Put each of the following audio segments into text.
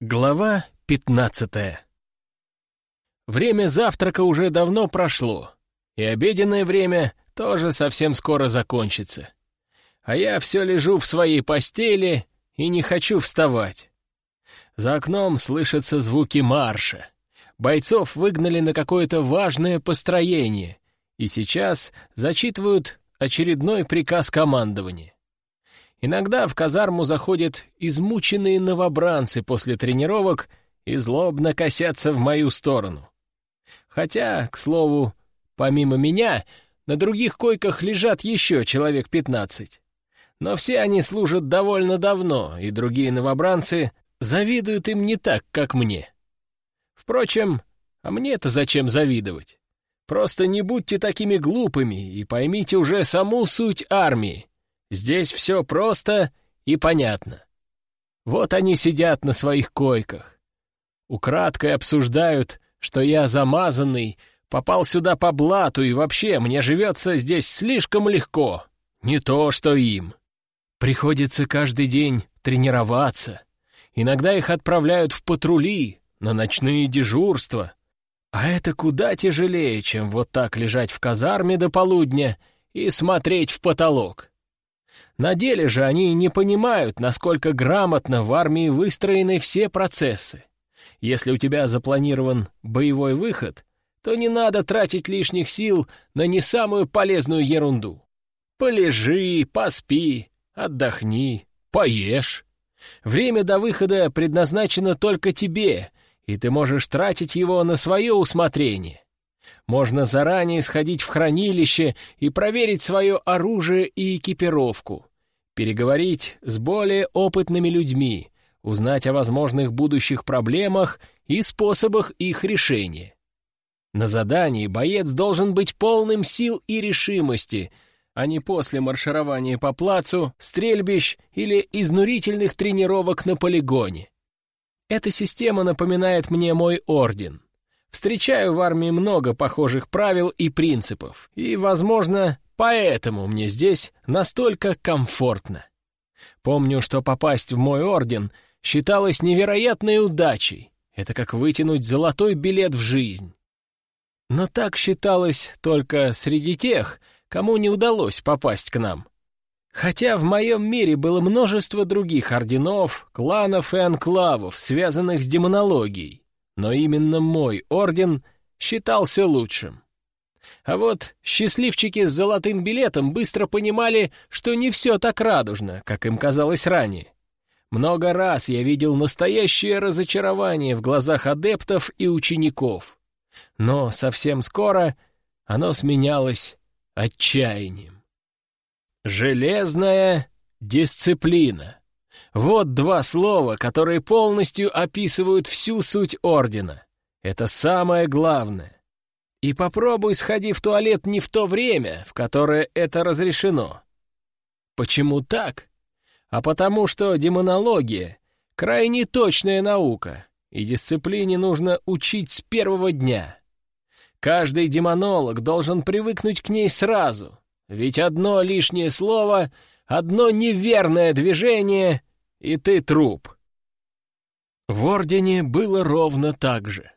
Глава пятнадцатая Время завтрака уже давно прошло, и обеденное время тоже совсем скоро закончится. А я все лежу в своей постели и не хочу вставать. За окном слышатся звуки марша. Бойцов выгнали на какое-то важное построение, и сейчас зачитывают очередной приказ командования. Иногда в казарму заходят измученные новобранцы после тренировок и злобно косятся в мою сторону. Хотя, к слову, помимо меня, на других койках лежат еще человек пятнадцать. Но все они служат довольно давно, и другие новобранцы завидуют им не так, как мне. Впрочем, а мне-то зачем завидовать? Просто не будьте такими глупыми и поймите уже саму суть армии. Здесь все просто и понятно. Вот они сидят на своих койках. Украдкой обсуждают, что я замазанный, попал сюда по блату, и вообще мне живется здесь слишком легко. Не то, что им. Приходится каждый день тренироваться. Иногда их отправляют в патрули, на ночные дежурства. А это куда тяжелее, чем вот так лежать в казарме до полудня и смотреть в потолок. На деле же они не понимают, насколько грамотно в армии выстроены все процессы. Если у тебя запланирован боевой выход, то не надо тратить лишних сил на не самую полезную ерунду. Полежи, поспи, отдохни, поешь. Время до выхода предназначено только тебе, и ты можешь тратить его на свое усмотрение. Можно заранее сходить в хранилище и проверить свое оружие и экипировку, переговорить с более опытными людьми, узнать о возможных будущих проблемах и способах их решения. На задании боец должен быть полным сил и решимости, а не после марширования по плацу, стрельбищ или изнурительных тренировок на полигоне. Эта система напоминает мне мой орден — Встречаю в армии много похожих правил и принципов, и, возможно, поэтому мне здесь настолько комфортно. Помню, что попасть в мой орден считалось невероятной удачей. Это как вытянуть золотой билет в жизнь. Но так считалось только среди тех, кому не удалось попасть к нам. Хотя в моем мире было множество других орденов, кланов и анклавов, связанных с демонологией но именно мой орден считался лучшим. А вот счастливчики с золотым билетом быстро понимали, что не все так радужно, как им казалось ранее. Много раз я видел настоящее разочарование в глазах адептов и учеников. Но совсем скоро оно сменялось отчаянием. Железная дисциплина. Вот два слова, которые полностью описывают всю суть Ордена. Это самое главное. И попробуй сходи в туалет не в то время, в которое это разрешено. Почему так? А потому что демонология — крайне точная наука, и дисциплине нужно учить с первого дня. Каждый демонолог должен привыкнуть к ней сразу, ведь одно лишнее слово, одно неверное движение, и ты труп. В Ордене было ровно так же.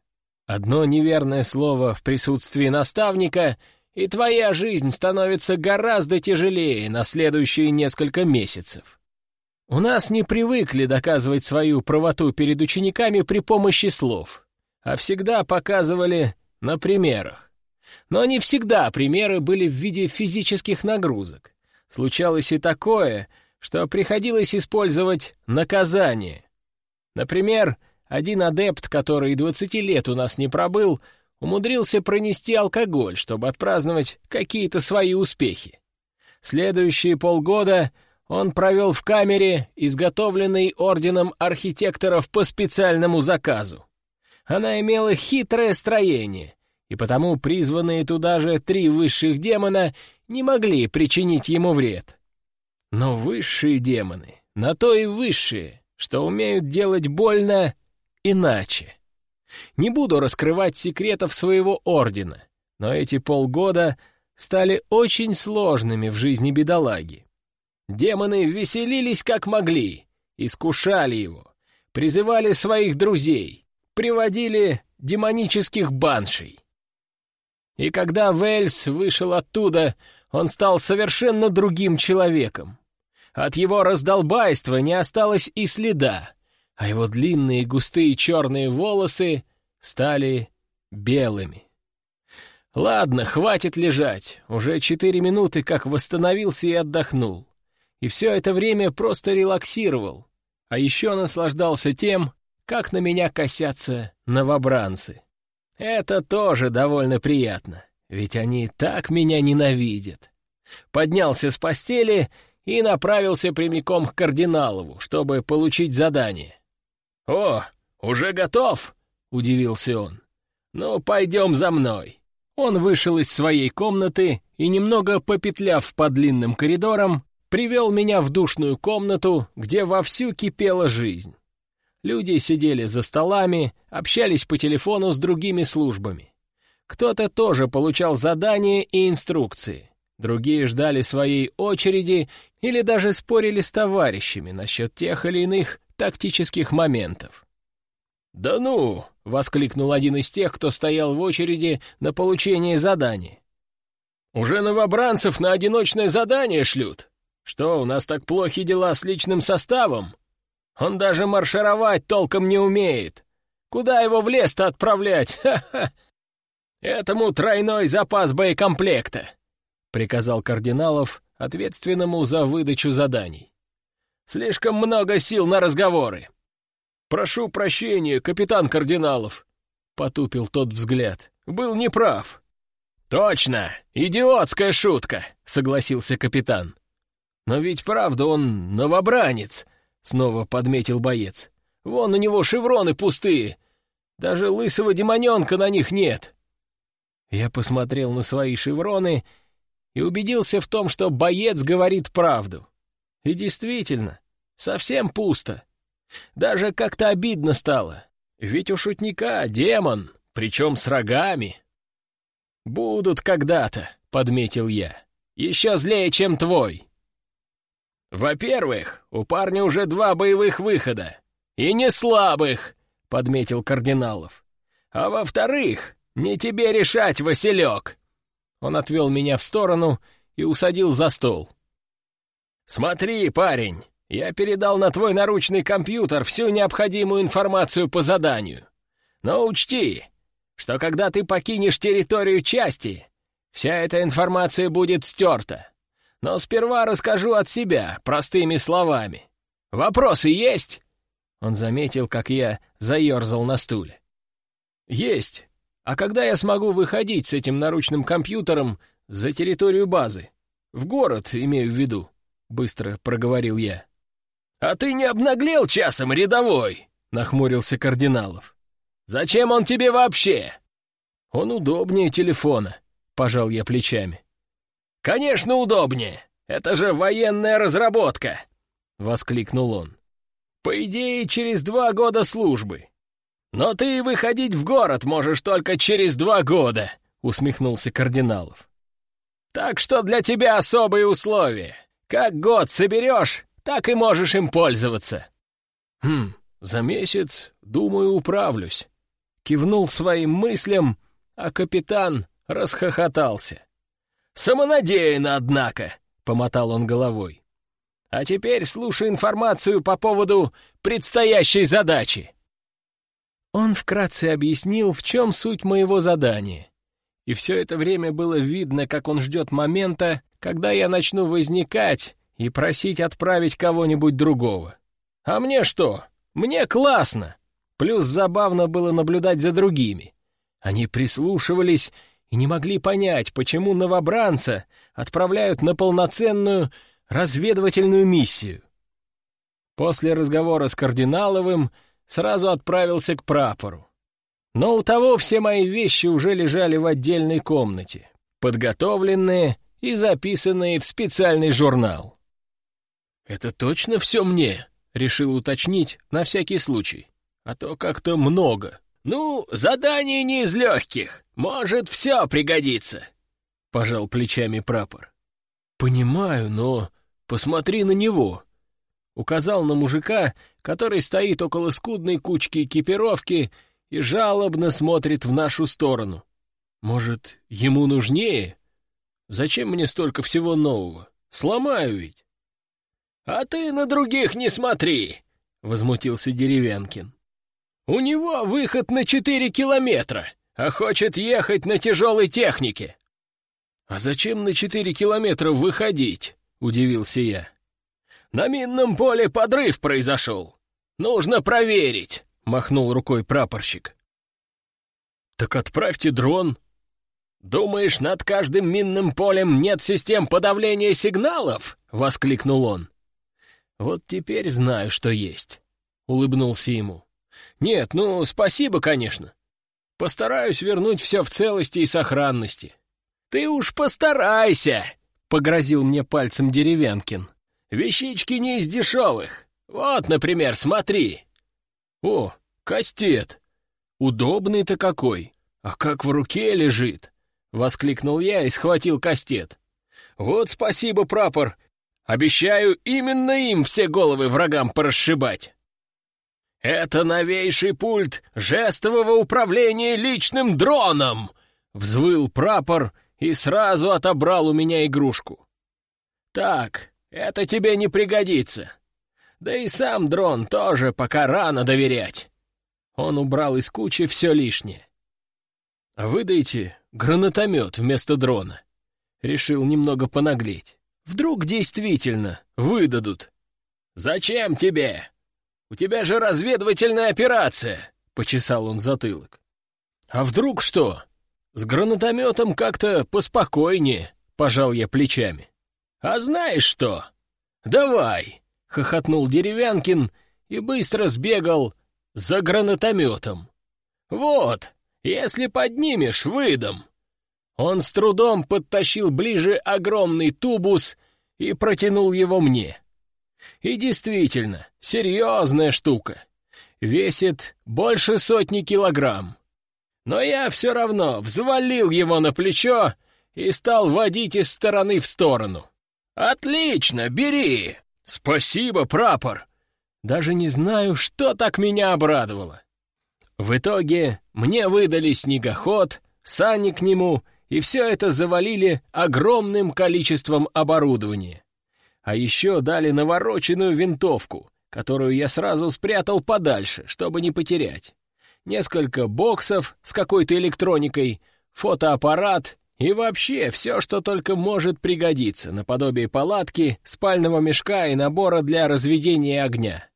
Одно неверное слово в присутствии наставника, и твоя жизнь становится гораздо тяжелее на следующие несколько месяцев. У нас не привыкли доказывать свою правоту перед учениками при помощи слов, а всегда показывали на примерах. Но не всегда примеры были в виде физических нагрузок. Случалось и такое, что приходилось использовать наказание. Например, один адепт, который 20 лет у нас не пробыл, умудрился пронести алкоголь, чтобы отпраздновать какие-то свои успехи. Следующие полгода он провел в камере, изготовленной орденом архитекторов по специальному заказу. Она имела хитрое строение, и потому призванные туда же три высших демона не могли причинить ему вред. Но высшие демоны, на то и высшие, что умеют делать больно иначе. Не буду раскрывать секретов своего ордена, но эти полгода стали очень сложными в жизни бедолаги. Демоны веселились как могли, искушали его, призывали своих друзей, приводили демонических баншей. И когда Вельс вышел оттуда, он стал совершенно другим человеком. От его раздолбайства не осталось и следа, а его длинные густые черные волосы стали белыми. Ладно, хватит лежать, уже четыре минуты как восстановился и отдохнул. И все это время просто релаксировал, а еще наслаждался тем, как на меня косятся новобранцы. Это тоже довольно приятно, ведь они так меня ненавидят. Поднялся с постели и направился прямиком к кардиналову, чтобы получить задание. «О, уже готов?» — удивился он. «Ну, пойдем за мной». Он вышел из своей комнаты и, немного попетляв по длинным коридорам, привел меня в душную комнату, где вовсю кипела жизнь. Люди сидели за столами, общались по телефону с другими службами. Кто-то тоже получал задания и инструкции. Другие ждали своей очереди или даже спорили с товарищами насчет тех или иных тактических моментов. «Да ну!» — воскликнул один из тех, кто стоял в очереди на получение задания. «Уже новобранцев на одиночное задание шлют? Что, у нас так плохи дела с личным составом? Он даже маршировать толком не умеет. Куда его в лес-то отправлять? Ха-ха! Этому тройной запас боекомплекта!» — приказал Кардиналов, ответственному за выдачу заданий. «Слишком много сил на разговоры. «Прошу прощения, капитан Кардиналов», — потупил тот взгляд. «Был неправ». «Точно! Идиотская шутка!» — согласился капитан. «Но ведь правда он новобранец», — снова подметил боец. «Вон у него шевроны пустые. Даже лысого демоненка на них нет». Я посмотрел на свои шевроны и убедился в том, что боец говорит правду. И действительно, совсем пусто. Даже как-то обидно стало. Ведь у шутника демон, причем с рогами. «Будут когда-то», — подметил я. «Еще злее, чем твой». «Во-первых, у парня уже два боевых выхода. И не слабых», — подметил Кардиналов. «А во-вторых, не тебе решать, Василек». Он отвел меня в сторону и усадил за стол. «Смотри, парень, я передал на твой наручный компьютер всю необходимую информацию по заданию. Но учти, что когда ты покинешь территорию части, вся эта информация будет стерта. Но сперва расскажу от себя, простыми словами. Вопросы есть?» Он заметил, как я заерзал на стуле. «Есть. А когда я смогу выходить с этим наручным компьютером за территорию базы? В город, имею в виду», — быстро проговорил я. «А ты не обнаглел часом, рядовой?» — нахмурился Кардиналов. «Зачем он тебе вообще?» «Он удобнее телефона», — пожал я плечами. «Конечно удобнее! Это же военная разработка!» — воскликнул он. «По идее, через два года службы. Но ты выходить в город можешь только через два года», — усмехнулся Кардиналов. «Так что для тебя особые условия. Как год соберешь, так и можешь им пользоваться». «Хм, за месяц, думаю, управлюсь». Кивнул своим мыслям, а капитан расхохотался. «Самонадеянно, однако», — помотал он головой. «А теперь слушай информацию по поводу предстоящей задачи». Он вкратце объяснил, в чем суть моего задания. И все это время было видно, как он ждет момента, когда я начну возникать и просить отправить кого-нибудь другого. А мне что? Мне классно. Плюс забавно было наблюдать за другими. Они прислушивались и не могли понять, почему новобранца отправляют на полноценную разведывательную миссию. После разговора с Кардиналовым сразу отправился к прапору. Но у того все мои вещи уже лежали в отдельной комнате, подготовленные и записанные в специальный журнал. «Это точно все мне?» — решил уточнить на всякий случай. «А то как-то много». «Ну, задание не из легких. Может, все пригодится», — пожал плечами прапор. «Понимаю, но посмотри на него. Указал на мужика, который стоит около скудной кучки экипировки и жалобно смотрит в нашу сторону. Может, ему нужнее? Зачем мне столько всего нового? Сломаю ведь. «А ты на других не смотри!» — возмутился Деревянкин. «У него выход на четыре километра, а хочет ехать на тяжелой технике». «А зачем на четыре километра выходить?» — удивился я. «На минном поле подрыв произошел. Нужно проверить», — махнул рукой прапорщик. «Так отправьте дрон». «Думаешь, над каждым минным полем нет систем подавления сигналов?» — воскликнул он. «Вот теперь знаю, что есть», — улыбнулся ему. «Нет, ну, спасибо, конечно. Постараюсь вернуть все в целости и сохранности». «Ты уж постарайся!» — погрозил мне пальцем Деревянкин. «Вещички не из дешевых. Вот, например, смотри». «О, кастет! Удобный-то какой! А как в руке лежит!» — воскликнул я и схватил кастет. «Вот спасибо, прапор, Обещаю именно им все головы врагам порасшибать. Это новейший пульт жестового управления личным дроном!» Взвыл прапор и сразу отобрал у меня игрушку. «Так, это тебе не пригодится. Да и сам дрон тоже пока рано доверять». Он убрал из кучи все лишнее. «Выдайте гранатомет вместо дрона». Решил немного понаглеть. Вдруг действительно выдадут. «Зачем тебе? У тебя же разведывательная операция!» — почесал он затылок. «А вдруг что? С гранатометом как-то поспокойнее», — пожал я плечами. «А знаешь что? Давай!» — хохотнул Деревянкин и быстро сбегал за гранатометом. «Вот, если поднимешь, выдам!» Он с трудом подтащил ближе огромный тубус и протянул его мне. И действительно, серьезная штука. Весит больше сотни килограмм. Но я все равно взвалил его на плечо и стал водить из стороны в сторону. «Отлично, бери!» «Спасибо, прапор!» Даже не знаю, что так меня обрадовало. В итоге мне выдали снегоход, сани к нему и все это завалили огромным количеством оборудования. А еще дали навороченную винтовку, которую я сразу спрятал подальше, чтобы не потерять. Несколько боксов с какой-то электроникой, фотоаппарат и вообще все, что только может пригодиться, наподобие палатки, спального мешка и набора для разведения огня.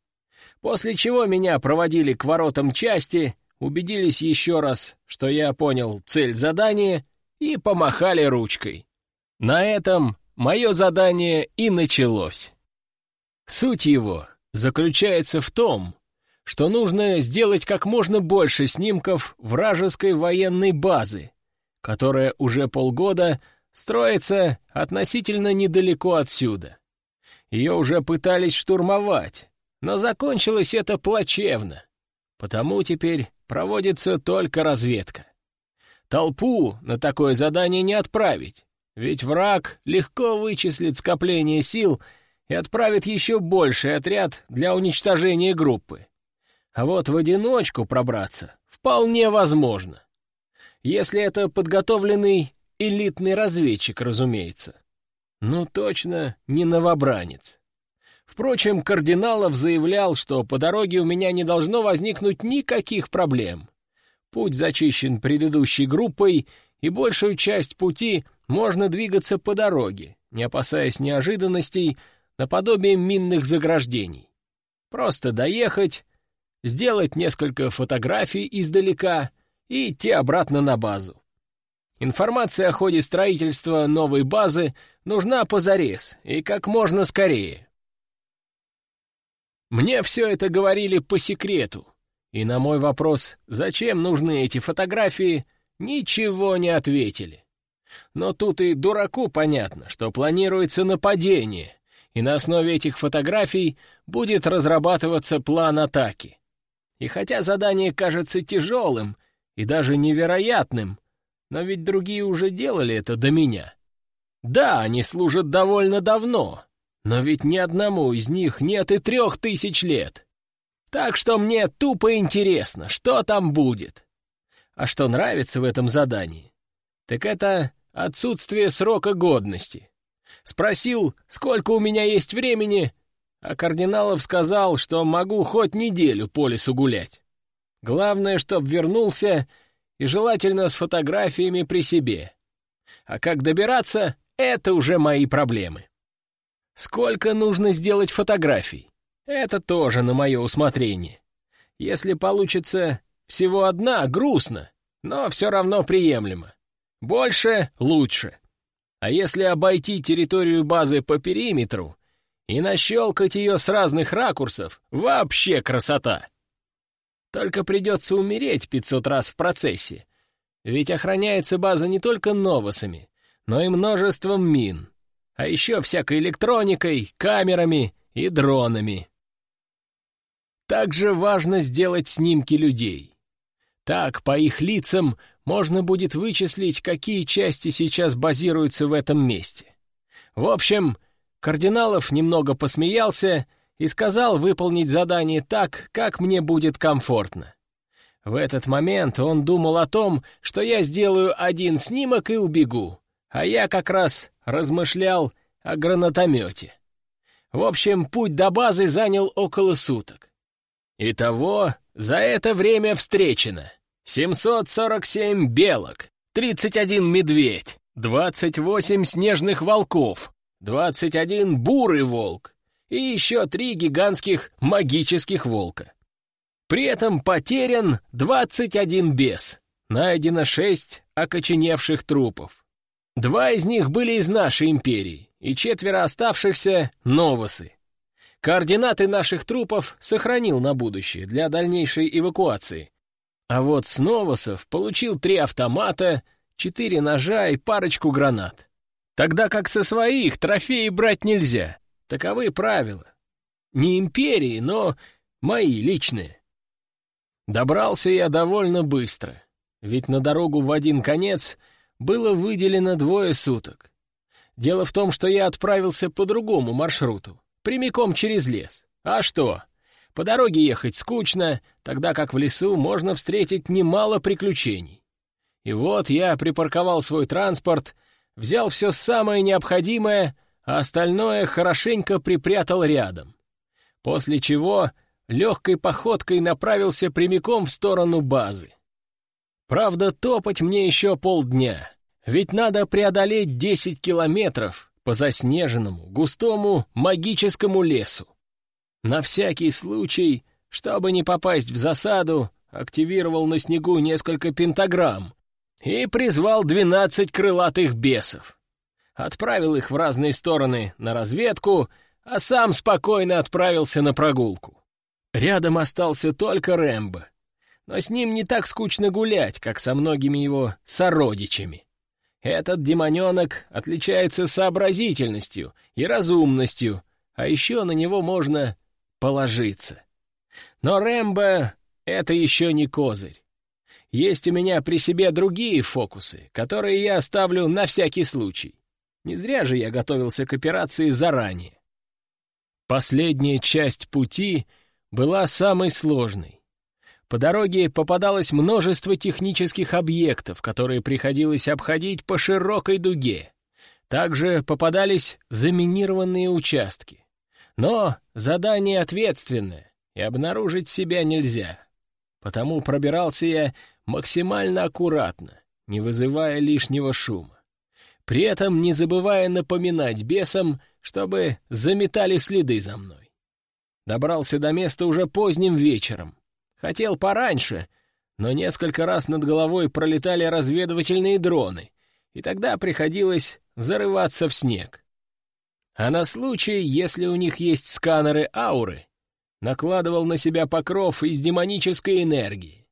После чего меня проводили к воротам части, убедились еще раз, что я понял цель задания — и помахали ручкой. На этом мое задание и началось. Суть его заключается в том, что нужно сделать как можно больше снимков вражеской военной базы, которая уже полгода строится относительно недалеко отсюда. Ее уже пытались штурмовать, но закончилось это плачевно, потому теперь проводится только разведка. Толпу на такое задание не отправить, ведь враг легко вычислит скопление сил и отправит еще больший отряд для уничтожения группы. А вот в одиночку пробраться вполне возможно. Если это подготовленный элитный разведчик, разумеется. Ну, точно не новобранец. Впрочем, Кардиналов заявлял, что по дороге у меня не должно возникнуть никаких проблем. Путь зачищен предыдущей группой, и большую часть пути можно двигаться по дороге, не опасаясь неожиданностей, наподобие минных заграждений. Просто доехать, сделать несколько фотографий издалека и идти обратно на базу. Информация о ходе строительства новой базы нужна позарез и как можно скорее. Мне все это говорили по секрету, и на мой вопрос, зачем нужны эти фотографии, ничего не ответили. Но тут и дураку понятно, что планируется нападение, и на основе этих фотографий будет разрабатываться план атаки. И хотя задание кажется тяжелым и даже невероятным, но ведь другие уже делали это до меня. Да, они служат довольно давно, Но ведь ни одному из них нет и трех тысяч лет. Так что мне тупо интересно, что там будет. А что нравится в этом задании, так это отсутствие срока годности. Спросил, сколько у меня есть времени, а Кардиналов сказал, что могу хоть неделю по лесу гулять. Главное, чтоб вернулся, и желательно с фотографиями при себе. А как добираться — это уже мои проблемы. Сколько нужно сделать фотографий? Это тоже на мое усмотрение. Если получится всего одна, грустно, но все равно приемлемо. Больше — лучше. А если обойти территорию базы по периметру и нащелкать ее с разных ракурсов, вообще красота. Только придется умереть 500 раз в процессе, ведь охраняется база не только новосами, но и множеством мин, а еще всякой электроникой, камерами и дронами. Также важно сделать снимки людей. Так, по их лицам, можно будет вычислить, какие части сейчас базируются в этом месте. В общем, Кардиналов немного посмеялся и сказал выполнить задание так, как мне будет комфортно. В этот момент он думал о том, что я сделаю один снимок и убегу, а я как раз размышлял о гранатомете. В общем, путь до базы занял около суток. Итого, за это время встречено 747 белок, 31 медведь, 28 снежных волков, 21 бурый волк и еще три гигантских магических волка. При этом потерян 21 бес, найдено 6 окоченевших трупов. Два из них были из нашей империи, и четверо оставшихся — новосы. Координаты наших трупов сохранил на будущее для дальнейшей эвакуации. А вот с новосов получил три автомата, четыре ножа и парочку гранат. Тогда как со своих трофеи брать нельзя. Таковы правила. Не империи, но мои личные. Добрался я довольно быстро, ведь на дорогу в один конец было выделено двое суток. Дело в том, что я отправился по другому маршруту, прямиком через лес. А что? По дороге ехать скучно, тогда как в лесу можно встретить немало приключений. И вот я припарковал свой транспорт взял все самое необходимое, а остальное хорошенько припрятал рядом. После чего легкой походкой направился прямиком в сторону базы. Правда, топать мне еще полдня, ведь надо преодолеть 10 километров по заснеженному, густому, магическому лесу. На всякий случай, чтобы не попасть в засаду, активировал на снегу несколько пентаграмм, и призвал двенадцать крылатых бесов. Отправил их в разные стороны на разведку, а сам спокойно отправился на прогулку. Рядом остался только Рэмбо, но с ним не так скучно гулять, как со многими его сородичами. Этот демоненок отличается сообразительностью и разумностью, а еще на него можно положиться. Но Рэмбо — это еще не козырь. Есть у меня при себе другие фокусы, которые я оставлю на всякий случай. Не зря же я готовился к операции заранее. Последняя часть пути была самой сложной. По дороге попадалось множество технических объектов, которые приходилось обходить по широкой дуге. Также попадались заминированные участки. Но задание ответственное, и обнаружить себя нельзя. Потому пробирался я максимально аккуратно, не вызывая лишнего шума. При этом не забывая напоминать бесам, чтобы заметали следы за мной. Добрался до места уже поздним вечером. Хотел пораньше, но несколько раз над головой пролетали разведывательные дроны, и тогда приходилось зарываться в снег. А на случай, если у них есть сканеры ауры, накладывал на себя покров из демонической энергии.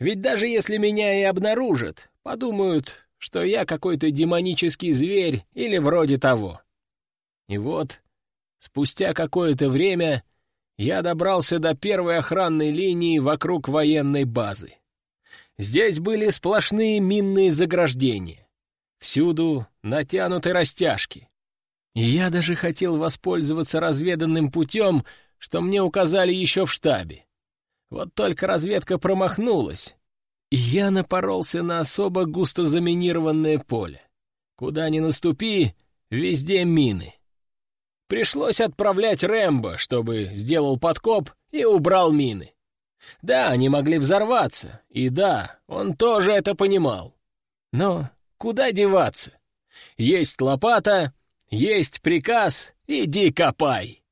Ведь даже если меня и обнаружат, подумают, что я какой-то демонический зверь или вроде того. И вот, спустя какое-то время, я добрался до первой охранной линии вокруг военной базы. Здесь были сплошные минные заграждения. Всюду натянуты растяжки. И я даже хотел воспользоваться разведанным путем, что мне указали еще в штабе. Вот только разведка промахнулась, и я напоролся на особо густо заминированное поле. Куда ни наступи, везде мины. Пришлось отправлять Рэмбо, чтобы сделал подкоп и убрал мины. Да, они могли взорваться, и да, он тоже это понимал. Но куда деваться? Есть лопата, есть приказ, иди копай.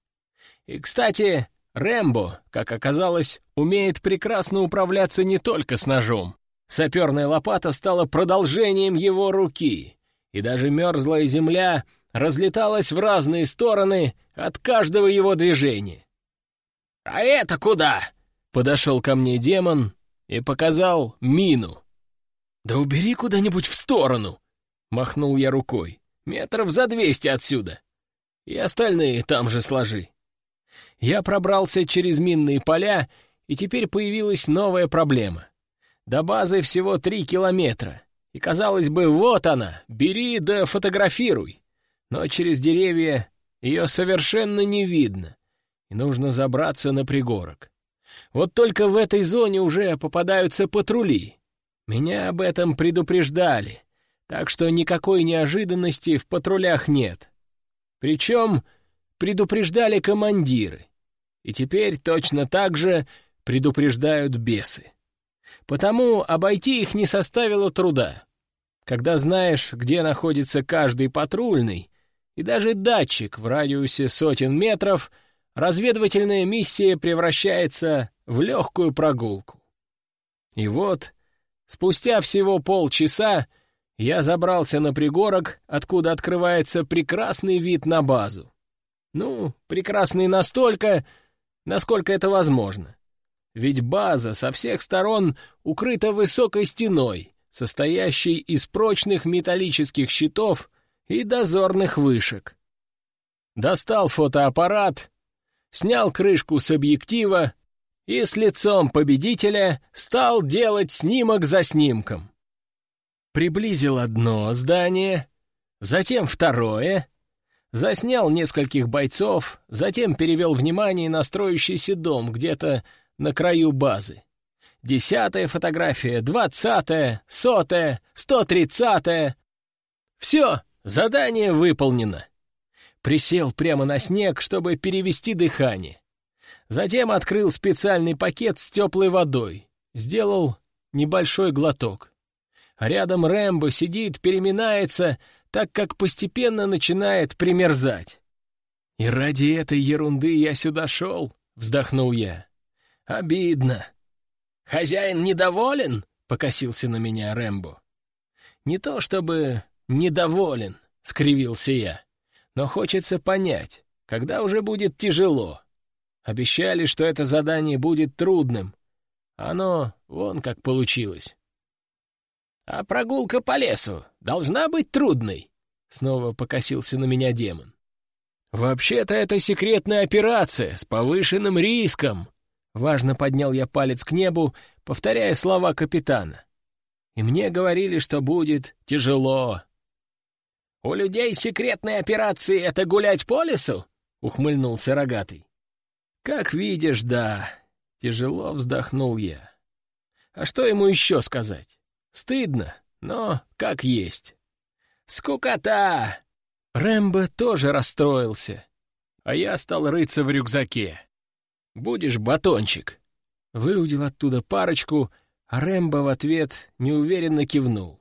И, кстати, Рэмбо, как оказалось, умеет прекрасно управляться не только с ножом. Саперная лопата стала продолжением его руки, и даже мерзлая земля разлеталась в разные стороны от каждого его движения. «А это куда?» — подошел ко мне демон и показал мину. «Да убери куда-нибудь в сторону!» — махнул я рукой. «Метров за двести отсюда. И остальные там же сложи». Я пробрался через минные поля, и теперь появилась новая проблема. До базы всего три километра, и, казалось бы, вот она, бери да фотографируй. Но через деревья ее совершенно не видно, и нужно забраться на пригорок. Вот только в этой зоне уже попадаются патрули. Меня об этом предупреждали, так что никакой неожиданности в патрулях нет. Причем предупреждали командиры. И теперь точно так же предупреждают бесы. Потому обойти их не составило труда. Когда знаешь, где находится каждый патрульный, и даже датчик в радиусе сотен метров, разведывательная миссия превращается в легкую прогулку. И вот, спустя всего полчаса, я забрался на пригорок, откуда открывается прекрасный вид на базу. Ну, прекрасный настолько, насколько это возможно. Ведь база со всех сторон укрыта высокой стеной, состоящей из прочных металлических щитов и дозорных вышек. Достал фотоаппарат, снял крышку с объектива и с лицом победителя стал делать снимок за снимком. Приблизил одно здание, затем второе, заснял нескольких бойцов, затем перевел внимание на строящийся дом где-то на краю базы. Десятая фотография, двадцатая, сотая, сто тридцатая. Все, задание выполнено. Присел прямо на снег, чтобы перевести дыхание. Затем открыл специальный пакет с теплой водой. Сделал небольшой глоток. рядом Рэмбо сидит, переминается, так как постепенно начинает примерзать. «И ради этой ерунды я сюда шел», — вздохнул я. «Обидно». «Хозяин недоволен?» — покосился на меня Рэмбо. «Не то чтобы недоволен», — скривился я, «но хочется понять, когда уже будет тяжело. Обещали, что это задание будет трудным. Оно вон как получилось». «А прогулка по лесу должна быть трудной?» — снова покосился на меня демон. «Вообще-то это секретная операция с повышенным риском», Важно поднял я палец к небу, повторяя слова капитана. И мне говорили, что будет тяжело. «У людей секретной операции — это гулять по лесу?» — ухмыльнулся рогатый. «Как видишь, да». Тяжело вздохнул я. «А что ему еще сказать? Стыдно, но как есть». «Скукота!» Рэмбо тоже расстроился, а я стал рыться в рюкзаке. Будешь батончик?» Выудил оттуда парочку, а Рэмбо в ответ неуверенно кивнул.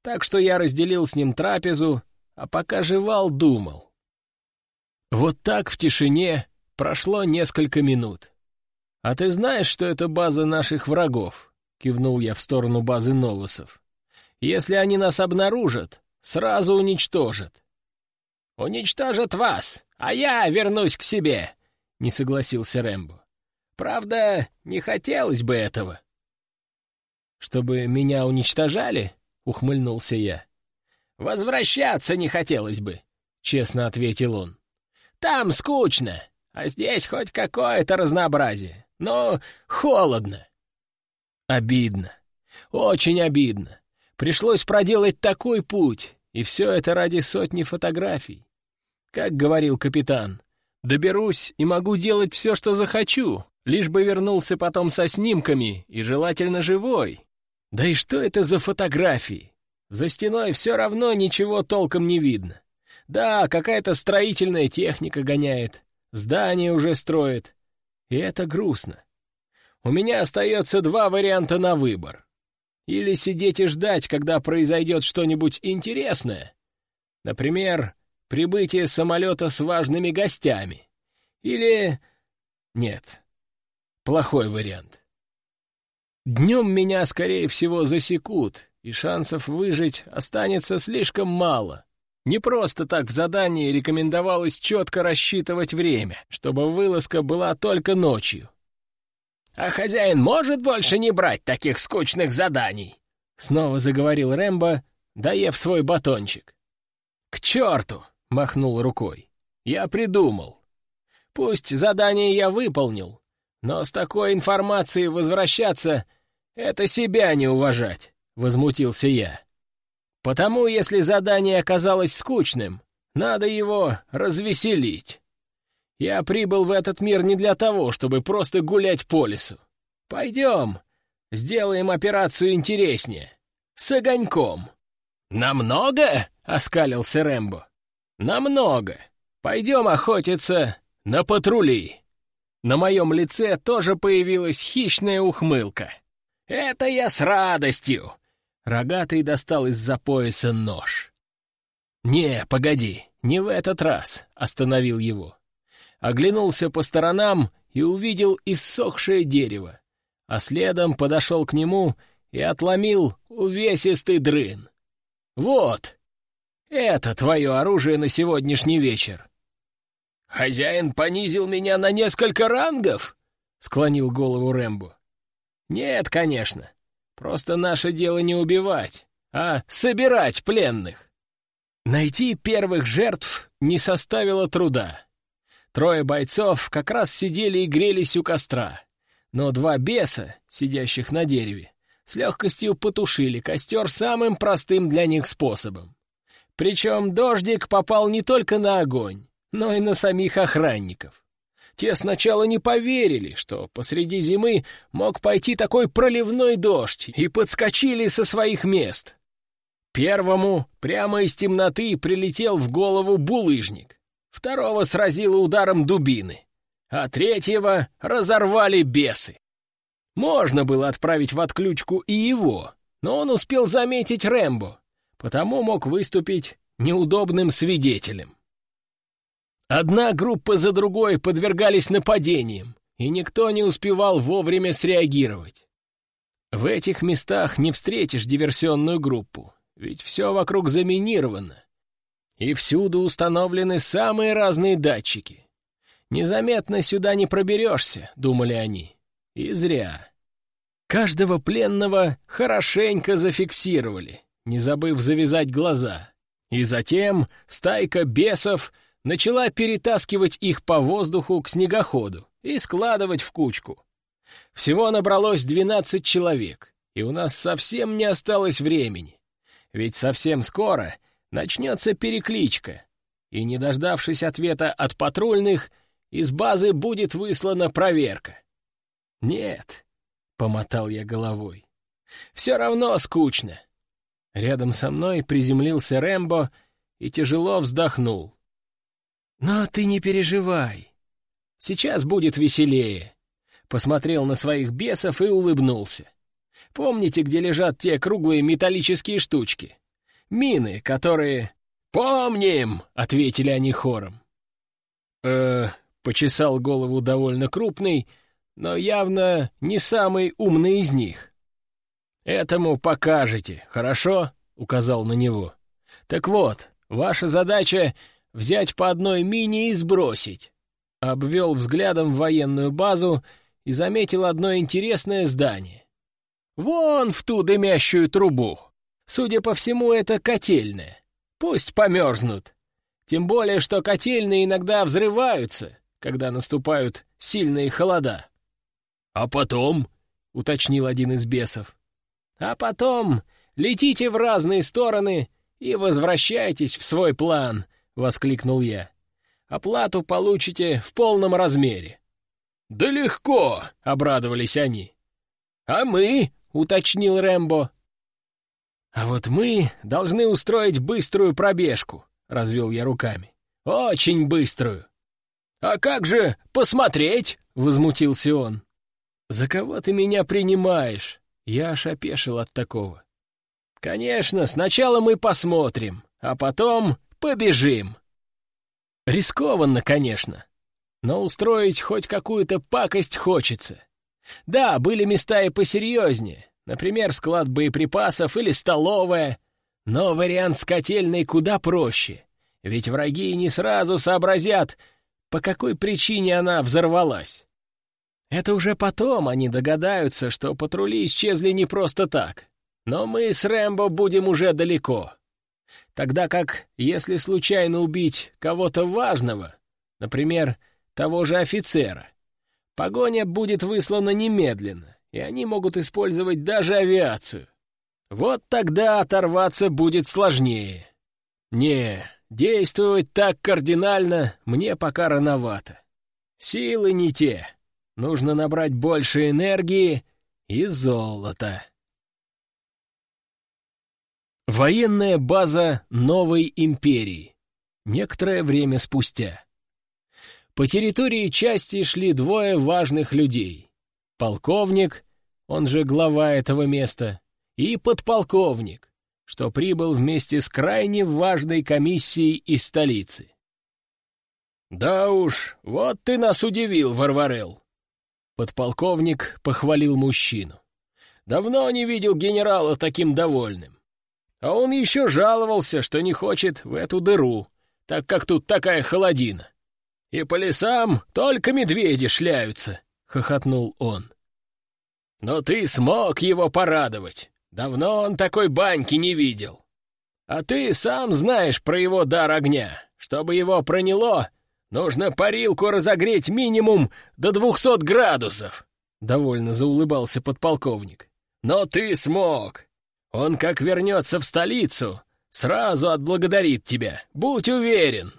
Так что я разделил с ним трапезу, а пока жевал, думал. Вот так в тишине прошло несколько минут. «А ты знаешь, что это база наших врагов?» — кивнул я в сторону базы Новосов. «Если они нас обнаружат, сразу уничтожат». «Уничтожат вас, а я вернусь к себе», — не согласился Рэмбо. «Правда, не хотелось бы этого». «Чтобы меня уничтожали?» — ухмыльнулся я. «Возвращаться не хотелось бы», — честно ответил он. «Там скучно, а здесь хоть какое-то разнообразие, но холодно». Обидно, очень обидно. Пришлось проделать такой путь, и все это ради сотни фотографий. как говорил капитан. Доберусь и могу делать все, что захочу, лишь бы вернулся потом со снимками и желательно живой. Да и что это за фотографии? За стеной все равно ничего толком не видно. Да, какая-то строительная техника гоняет, здание уже строит. И это грустно. У меня остается два варианта на выбор. Или сидеть и ждать, когда произойдет что-нибудь интересное. Например, прибытие самолета с важными гостями. Или... Нет, плохой вариант. Днем меня, скорее всего, засекут, и шансов выжить останется слишком мало. Не просто так в задании рекомендовалось четко рассчитывать время, чтобы вылазка была только ночью. «А хозяин может больше не брать таких скучных заданий?» Снова заговорил Рэмбо, доев свой батончик. «К черту!» — махнул рукой. «Я придумал. Пусть задание я выполнил, но с такой информацией возвращаться — это себя не уважать», — возмутился я. «Потому, если задание оказалось скучным, надо его развеселить. Я прибыл в этот мир не для того, чтобы просто гулять по лесу. Пойдем, сделаем операцию интереснее. С огоньком». «Намного?» — оскалился Рэмбо. «Намного. Пойдем охотиться на патрули». На моем лице тоже появилась хищная ухмылка. «Это я с радостью!» Рогатый достал из-за пояса нож. «Не, погоди, не в этот раз», — остановил его. Оглянулся по сторонам и увидел иссохшее дерево, а следом подошел к нему и отломил увесистый дрын. «Вот, это твое оружие на сегодняшний вечер». «Хозяин понизил меня на несколько рангов?» — склонил голову Рэмбо. «Нет, конечно. Просто наше дело не убивать, а собирать пленных. Найти первых жертв не составило труда. Трое бойцов как раз сидели и грелись у костра, но два беса, сидящих на дереве, с легкостью потушили костер самым простым для них способом. Причем дождик попал не только на огонь, но и на самих охранников. Те сначала не поверили, что посреди зимы мог пойти такой проливной дождь, и подскочили со своих мест. Первому прямо из темноты прилетел в голову булыжник, второго сразило ударом дубины, а третьего разорвали бесы. Можно было отправить в отключку и его, но он успел заметить Рэмбо, потому мог выступить неудобным свидетелем. Одна группа за другой подвергались нападениям, и никто не успевал вовремя среагировать. В этих местах не встретишь диверсионную группу, ведь все вокруг заминировано. И всюду установлены самые разные датчики. Незаметно сюда не проберешься, думали они. И зря. Каждого пленного хорошенько зафиксировали, не забыв завязать глаза. И затем стайка бесов начала перетаскивать их по воздуху к снегоходу и складывать в кучку. Всего набралось двенадцать человек, и у нас совсем не осталось времени. Ведь совсем скоро начнется перекличка, и, не дождавшись ответа от патрульных, из базы будет выслана проверка. «Нет», — помотал я головой, — «все равно скучно». Рядом со мной приземлился Рэмбо и тяжело вздохнул. «Но ты не переживай. Сейчас будет веселее». Посмотрел на своих бесов и улыбнулся. Помните, где лежат те круглые металлические штучки? Мины, которые... «Помним!» — ответили они хором. э почесал голову довольно крупный, но явно не самый умный из них. «Этому покажете, хорошо?» — указал на него. «Так вот, ваша задача — взять по одной мине и сбросить». Обвел взглядом военную базу и заметил одно интересное здание. Вон в ту дымящую трубу. Судя по всему, это котельная. Пусть померзнут. Тем более, что котельные иногда взрываются, когда наступают сильные холода. — А потом? — уточнил один из бесов. — А потом летите в разные стороны и возвращайтесь в свой план, — воскликнул я. оплату получите в полном размере». «Да легко!» — обрадовались они. «А мы?» — уточнил Рэмбо. «А вот мы должны устроить быструю пробежку», — развел я руками. «Очень быструю». «А как же посмотреть?» — возмутился он. «За кого ты меня принимаешь?» Я аж опешил от такого. «Конечно, сначала мы посмотрим, а потом побежим». Рискованно, конечно, но устроить хоть какую-то пакость хочется. Да, были места и посерьезнее, например, склад боеприпасов или столовая, но вариант с котельной куда проще, ведь враги не сразу сообразят, по какой причине она взорвалась. Это уже потом они догадаются, что патрули исчезли не просто так. Но мы с Рэмбо будем уже далеко. Тогда как, если случайно убить кого-то важного, например, того же офицера, погоня будет выслана немедленно, и они могут использовать даже авиацию. Вот тогда оторваться будет сложнее. Не, действовать так кардинально мне пока рановато. Силы не те. Нужно набрать больше энергии и золота. Военная база Новой Империи. Некоторое время спустя. По территории части шли двое важных людей. Полковник, он же глава этого места, и подполковник, что прибыл вместе с крайне важной комиссией из столицы. «Да уж, вот ты нас удивил, Варварел!» Подполковник похвалил мужчину. «Давно не видел генерала таким довольным. А он еще жаловался, что не хочет в эту дыру, так как тут такая холодина. И по лесам только медведи шляются», — хохотнул он. «Но ты смог его порадовать. Давно он такой баньки не видел. А ты сам знаешь про его дар огня. Чтобы его проняло, Нужно парилку разогреть минимум до двухсот градусов!» Довольно заулыбался подполковник. «Но ты смог! Он, как вернется в столицу, сразу отблагодарит тебя, будь уверен!»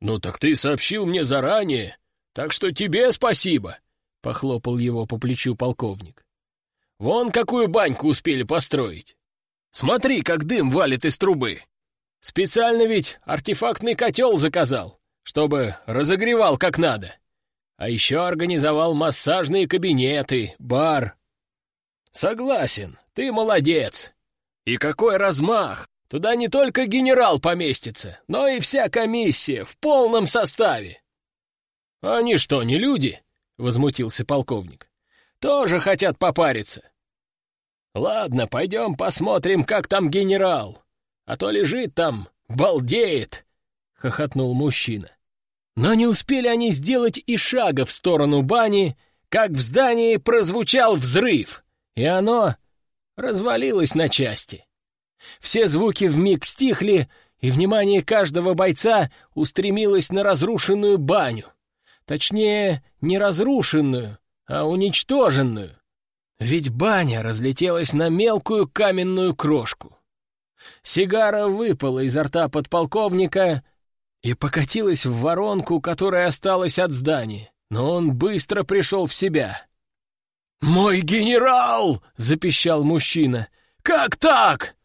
«Ну так ты сообщил мне заранее, так что тебе спасибо!» — похлопал его по плечу полковник. «Вон какую баньку успели построить! Смотри, как дым валит из трубы! Специально ведь артефактный котел заказал!» чтобы разогревал как надо. А еще организовал массажные кабинеты, бар. Согласен, ты молодец. И какой размах! Туда не только генерал поместится, но и вся комиссия в полном составе. Они что, не люди? Возмутился полковник. Тоже хотят попариться. Ладно, пойдем посмотрим, как там генерал. А то лежит там, балдеет, — хохотнул мужчина. Но не успели они сделать и шага в сторону бани, как в здании прозвучал взрыв, и оно развалилось на части. Все звуки вмиг стихли, и внимание каждого бойца устремилось на разрушенную баню. Точнее, не разрушенную, а уничтоженную. Ведь баня разлетелась на мелкую каменную крошку. Сигара выпала изо рта подполковника, и покатилась в воронку, которая осталась от здания, но он быстро пришел в себя. «Мой генерал!» — запищал мужчина. «Как так?»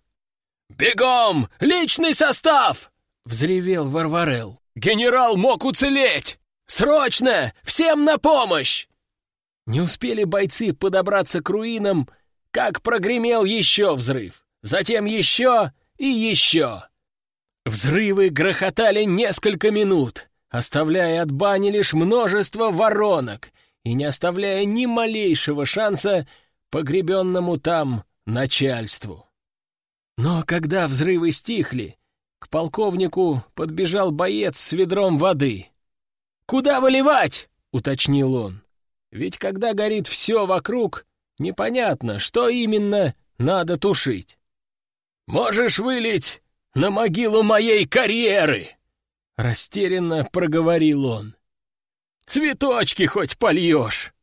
«Бегом! Личный состав!» — взревел Варварел. «Генерал мог уцелеть! Срочно! Всем на помощь!» Не успели бойцы подобраться к руинам, как прогремел еще взрыв, затем еще и еще. Взрывы грохотали несколько минут, оставляя от бани лишь множество воронок и не оставляя ни малейшего шанса погребенному там начальству. Но когда взрывы стихли, к полковнику подбежал боец с ведром воды. «Куда выливать?» — уточнил он. «Ведь когда горит все вокруг, непонятно, что именно надо тушить». «Можешь вылить на могилу моей карьеры!» Растерянно проговорил он. «Цветочки хоть польешь!»